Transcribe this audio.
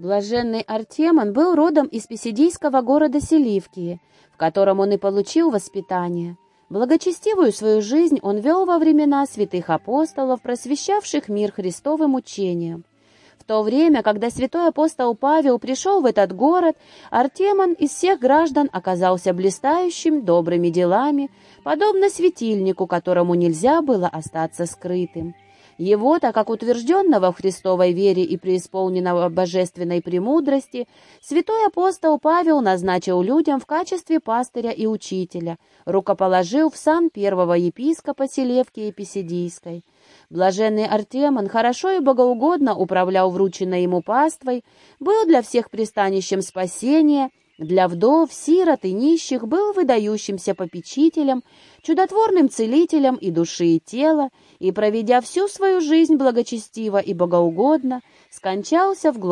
Блаженный Артемон был родом из писидийского города Селивкии, в котором он и получил воспитание. Благочестивую свою жизнь он вел во времена святых апостолов, просвещавших мир Христовым учением. В то время, когда святой апостол Павел пришел в этот город, Артемон из всех граждан оказался блистающим добрыми делами, подобно светильнику, которому нельзя было остаться скрытым. Его-то, как утвержденного в Христовой вере и преисполненного божественной премудрости, святой апостол Павел назначил людям в качестве пастыря и учителя, рукоположил в сан первого епископа Селевки Еписидийской. Блаженный Артемон хорошо и богоугодно управлял врученной ему паствой, был для всех пристанищем спасения для вдов, сирот и нищих был выдающимся попечителем, чудотворным целителем и души, и тела, и, проведя всю свою жизнь благочестиво и богоугодно, скончался в глубоком